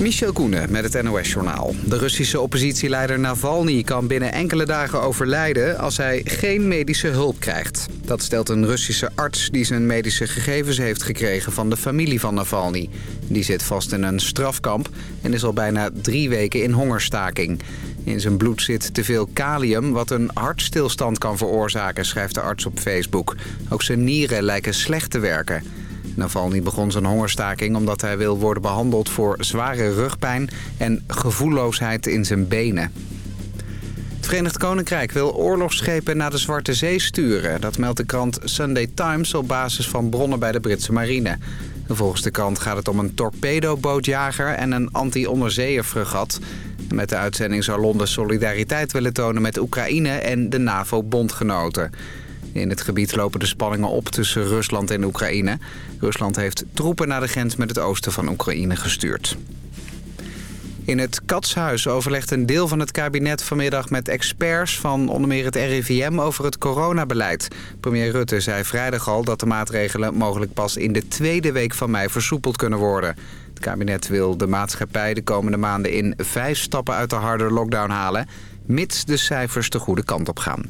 Michel Koenen met het NOS-journaal. De Russische oppositieleider Navalny kan binnen enkele dagen overlijden als hij geen medische hulp krijgt. Dat stelt een Russische arts die zijn medische gegevens heeft gekregen van de familie van Navalny. Die zit vast in een strafkamp en is al bijna drie weken in hongerstaking. In zijn bloed zit te veel kalium wat een hartstilstand kan veroorzaken, schrijft de arts op Facebook. Ook zijn nieren lijken slecht te werken. Navalny begon zijn hongerstaking omdat hij wil worden behandeld voor zware rugpijn en gevoelloosheid in zijn benen. Het Verenigd Koninkrijk wil oorlogsschepen naar de Zwarte Zee sturen. Dat meldt de krant Sunday Times op basis van bronnen bij de Britse marine. Volgens de krant gaat het om een torpedobootjager en een anti-onderzeeërfregat. Met de uitzending zou Londen solidariteit willen tonen met Oekraïne en de NAVO-bondgenoten. In het gebied lopen de spanningen op tussen Rusland en Oekraïne. Rusland heeft troepen naar de grens met het oosten van Oekraïne gestuurd. In het Katshuis overlegt een deel van het kabinet vanmiddag met experts van onder meer het RIVM over het coronabeleid. Premier Rutte zei vrijdag al dat de maatregelen mogelijk pas in de tweede week van mei versoepeld kunnen worden. Het kabinet wil de maatschappij de komende maanden in vijf stappen uit de harde lockdown halen, mits de cijfers de goede kant op gaan.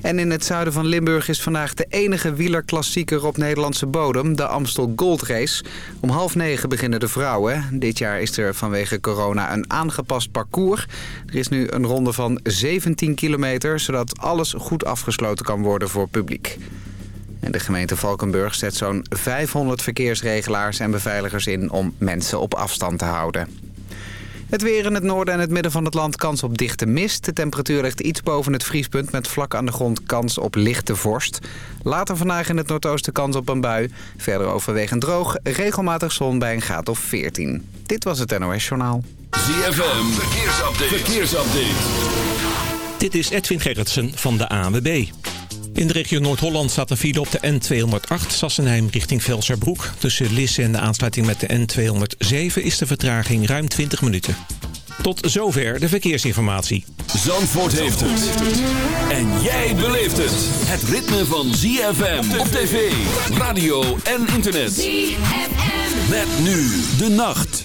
En in het zuiden van Limburg is vandaag de enige wielerklassieker op Nederlandse bodem, de Amstel Gold Race. Om half negen beginnen de vrouwen. Dit jaar is er vanwege corona een aangepast parcours. Er is nu een ronde van 17 kilometer, zodat alles goed afgesloten kan worden voor publiek. En de gemeente Valkenburg zet zo'n 500 verkeersregelaars en beveiligers in om mensen op afstand te houden. Het weer in het noorden en het midden van het land kans op dichte mist. De temperatuur ligt iets boven het vriespunt met vlak aan de grond kans op lichte vorst. Later vandaag in het noordoosten kans op een bui. Verder overwegend droog, regelmatig zon bij een graad of 14. Dit was het NOS Journaal. ZFM, verkeersupdate. verkeersupdate. Dit is Edwin Gerritsen van de ANWB. In de regio Noord-Holland staat een file op de N208 Sassenheim richting Velserbroek. Tussen Lisse en de aansluiting met de N207 is de vertraging ruim 20 minuten. Tot zover de verkeersinformatie. Zandvoort heeft het. En jij beleeft het. Het ritme van ZFM op tv, radio en internet. ZFM. Met nu de nacht.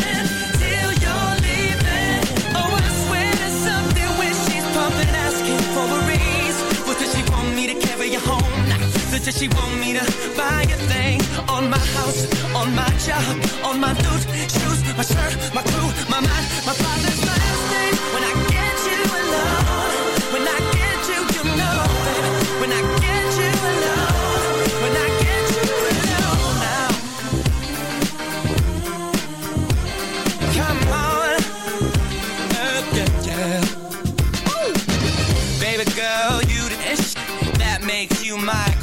Does she want me to buy a thing? On my house, on my job, on my boots, shoes, my shirt, my crew, my mind, my father's last name. When I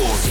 Zandvoort.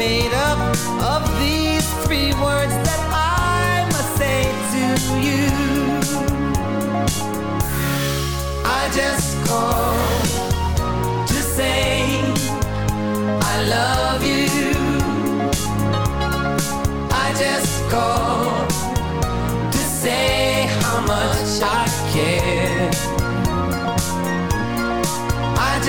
Made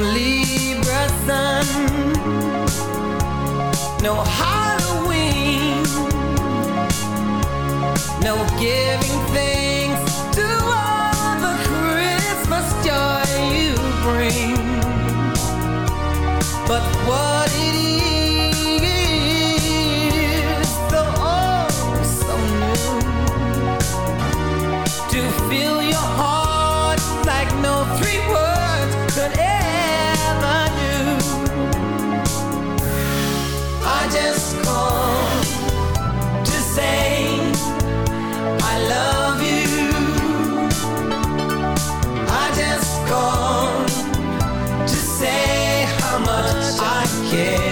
Libra sun, no Halloween, yeah.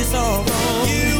This all wrong. You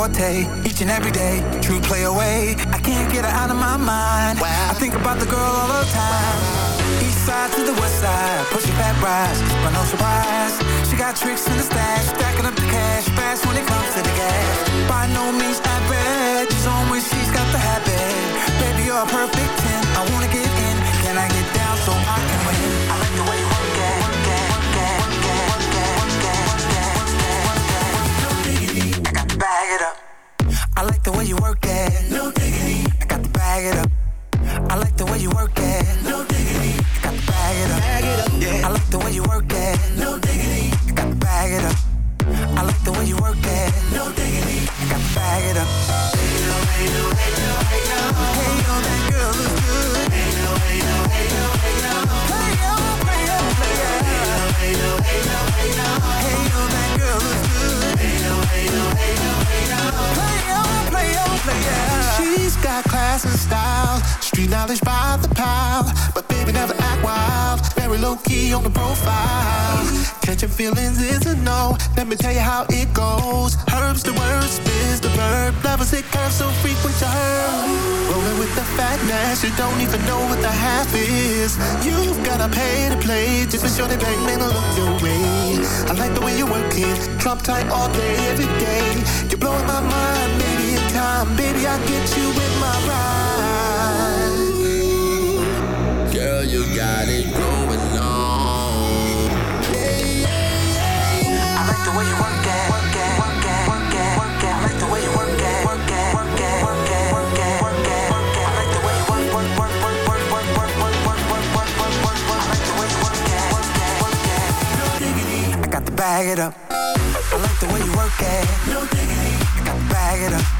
forte, each and every day. True play away, I can't get her out of my mind. I think about the girl all the time. East side to the west side, pushing back rise, but no surprise. She got tricks in the stash, stacking up the cash, fast when it comes to the gas. By no means average, she's on when she's got the habit. Baby, you're a perfect 10, I wanna get in. Can I get down so I can win? I like the way bag it up. I like the way you work it. No diggity. I got to bag it up. I like the way you work it. No diggity. I got to bag it up. Bag it up. Yeah. I like the way you work it. No diggity. I got to bag it up. I like the way you work it. No diggity. I got to bag it up. Hey yo, hey yo, hey yo, hey yo. Hey yo, that girl looks good. Hey yo, hey yo, hey yo, hey yo. Hey yo, play yo, play yo. Hey yo, hey yo, hey yo. Hey yo, that girl looks good. Hey yo, hey yo, hey yo, hey yo. Play yo, play yo, play yo. She's got class and style, street knowledge by the pile. But baby, never act wild, very low key on the profile. Catching feelings is a no. Let me tell you how it goes. Herbs the word, spins the verb. Lovers it curves so frequent to her. Rolling with the fatness, you don't even know what the half is. You've gotta pay to play, just be sure they bang, man, look your way. I like the way you work it, drop tight all day, every day. You're blowing my mind, in time, baby, I'll get you with my ride. Girl, you got it going on. It, work it. I like the way you work it. No diggity, I got to bag it up. I like the way you work it. No diggity, I got to bag it up.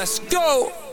Let's go!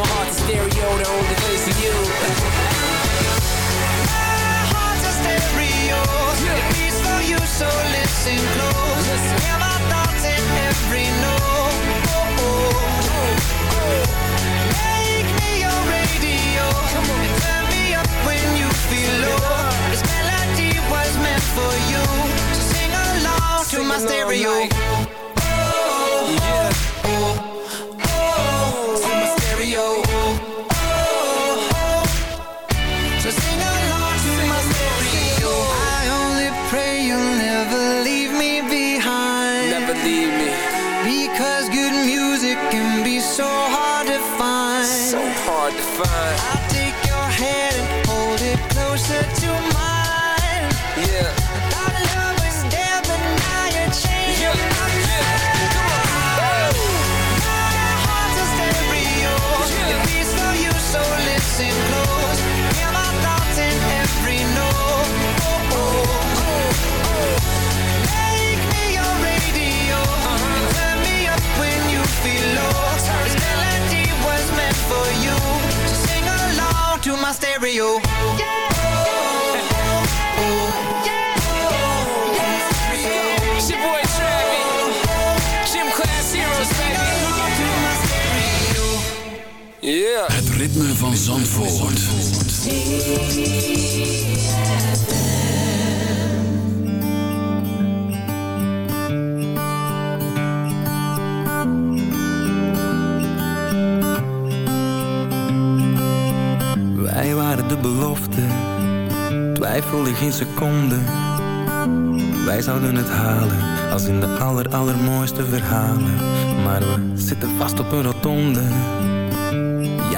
my heart's a stereo, the only place for you. My heart's a stereo. It beats for you, so listen close. Hear my thoughts in every note. Oh, oh. oh. Make me your radio. And turn me up when you feel low. This melody was meant for you. So sing along to my stereo. Oh, ritme van Zandvoort. Wij waren de belofte, twijfelde geen seconde. Wij zouden het halen, als in de aller allermooiste verhalen. Maar we zitten vast op een rotonde.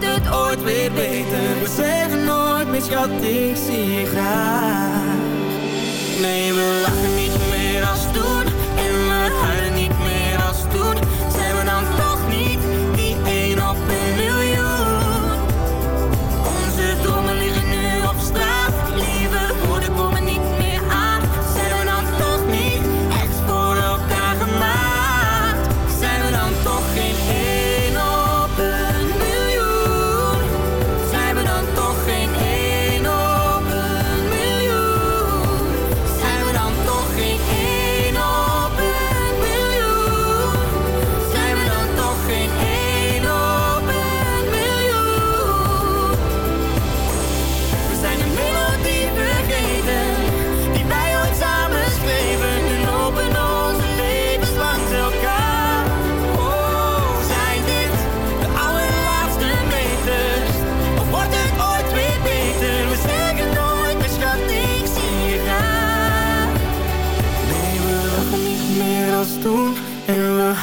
wordt het ooit weer beter. We zeggen nooit meer schat, ik zie je. Nee, we lachen niet.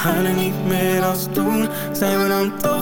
gaan niet meer als toen. Zijn we dan toch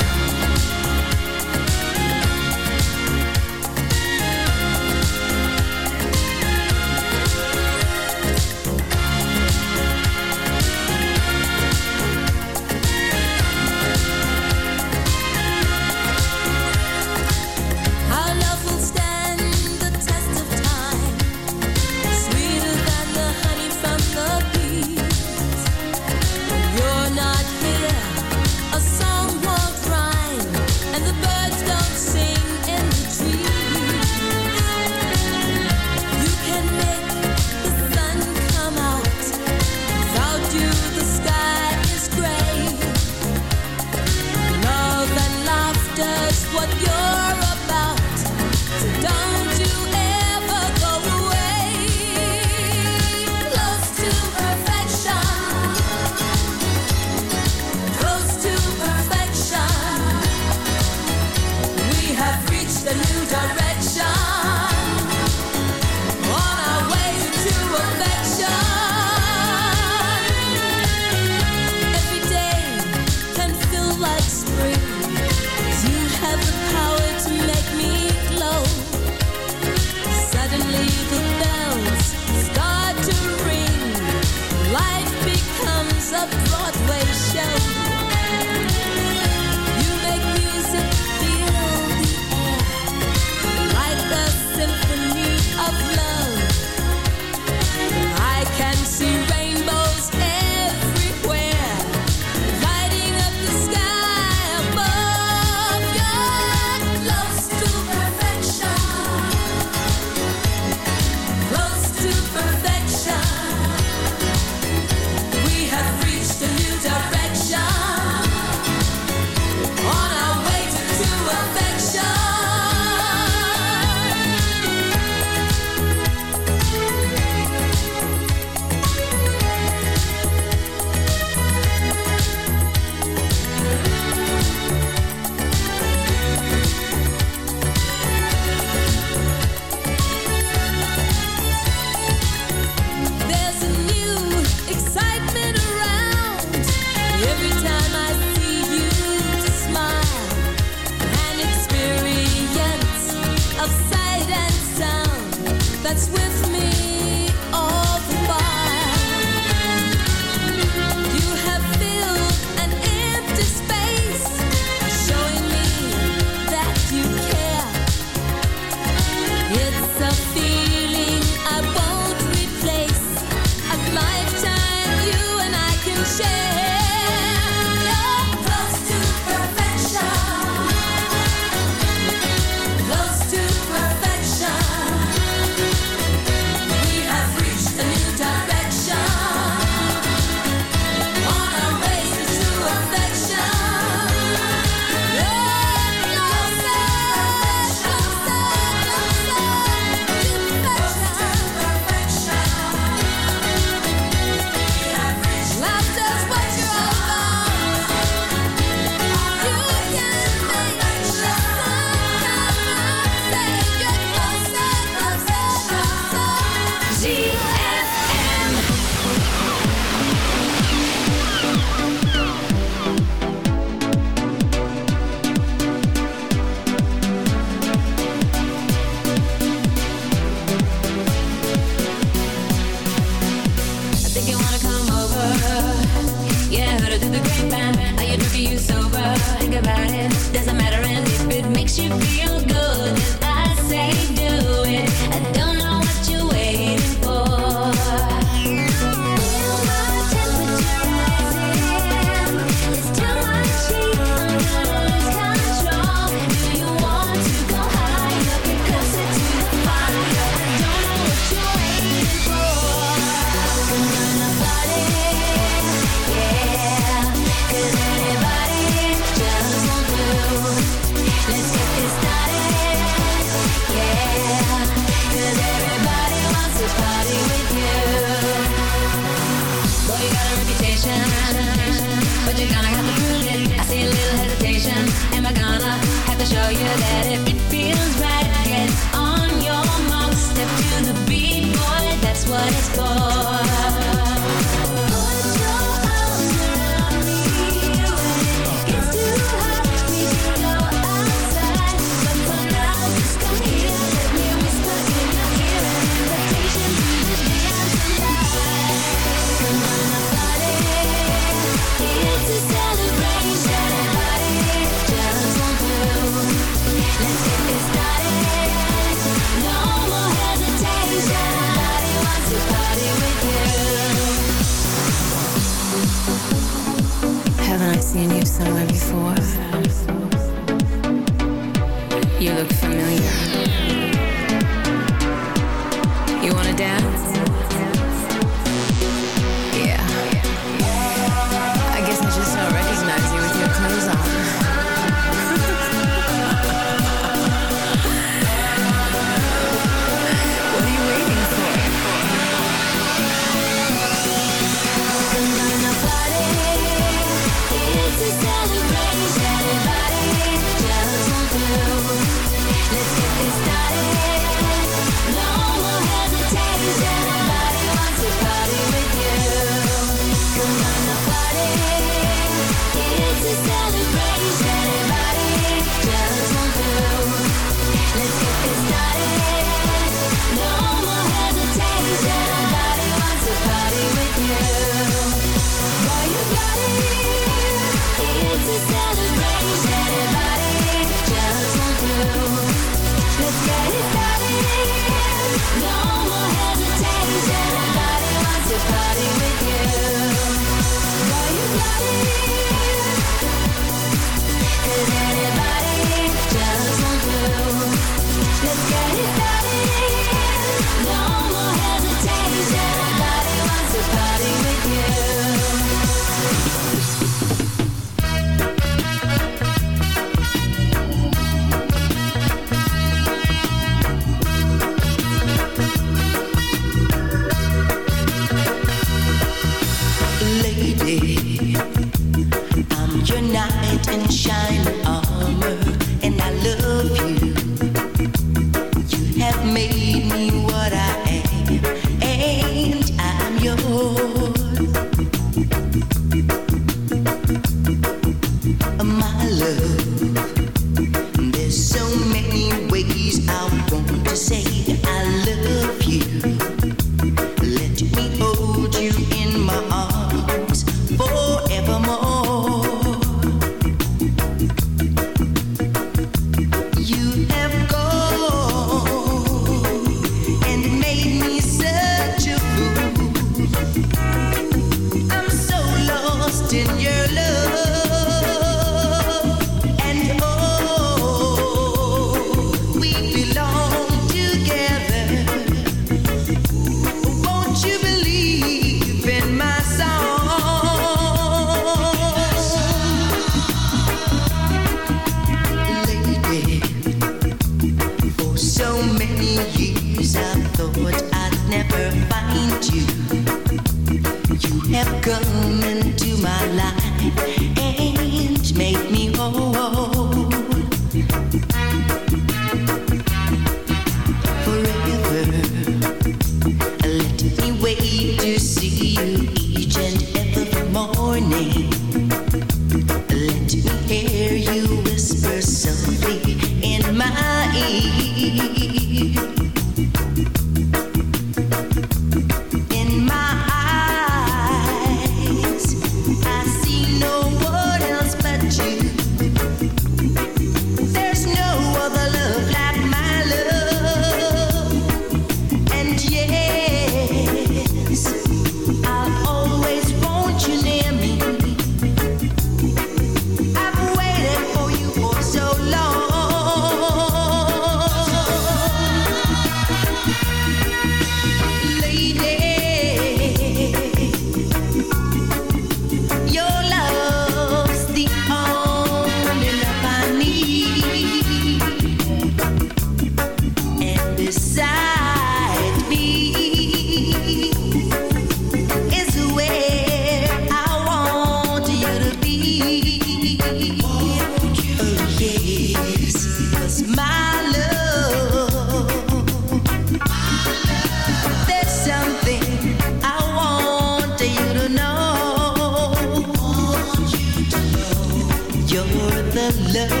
love.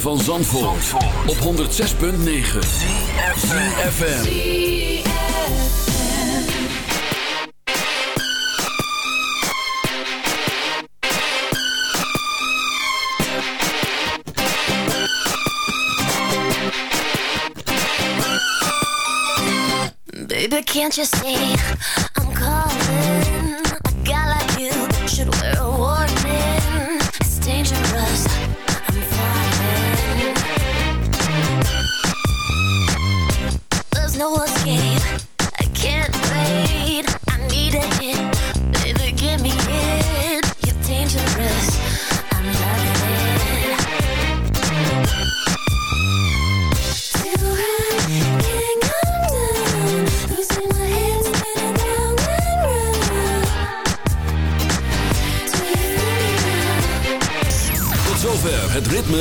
Van Zandvoort, op 106.9 FM. Baby, can't you see